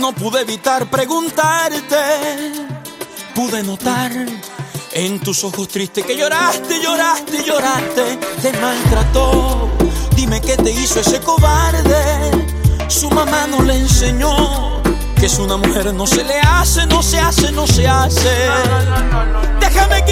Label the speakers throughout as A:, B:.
A: no pude evitar preguntarte. Pude notar en tus ojos tristes que lloraste, lloraste, lloraste. Te maltrató. Dime qué te hizo ese cobarde. Su mamá no le enseñó que es una mujer no se le hace, no se hace, no se hace. Déjame quitarte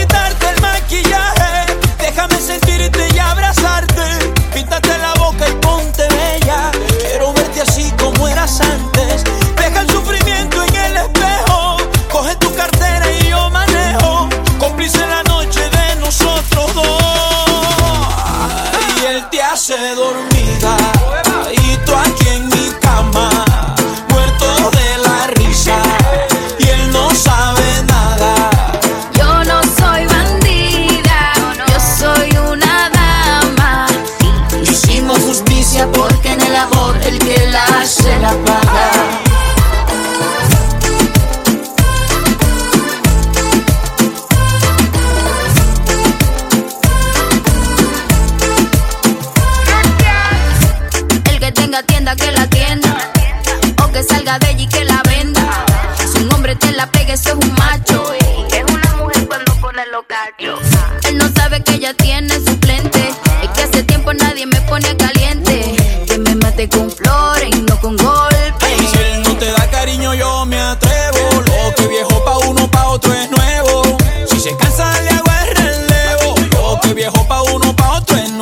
B: justicia porque en el amor el que la hace la paga.
C: El que tenga tienda que la tienda, o que salga de allí que la venda. Si un hombre te la pegue, eso es un macho. Es una mujer cuando pone los cachos. Él no sabe que ella tiene
A: otro es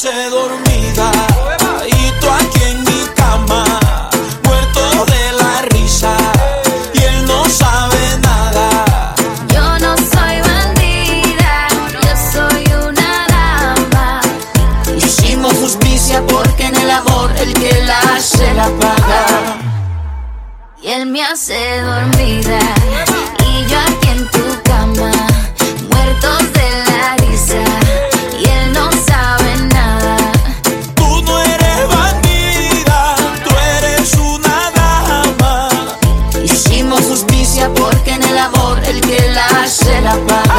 C: hace
A: dormida. Y tú aquí en mi cama, muerto de la risa. Y él no sabe nada.
C: Yo no soy bandida, yo soy una dama.
B: Hicimos justicia porque en el amor el que la hace la paga.
C: Y él me hace dormida. la.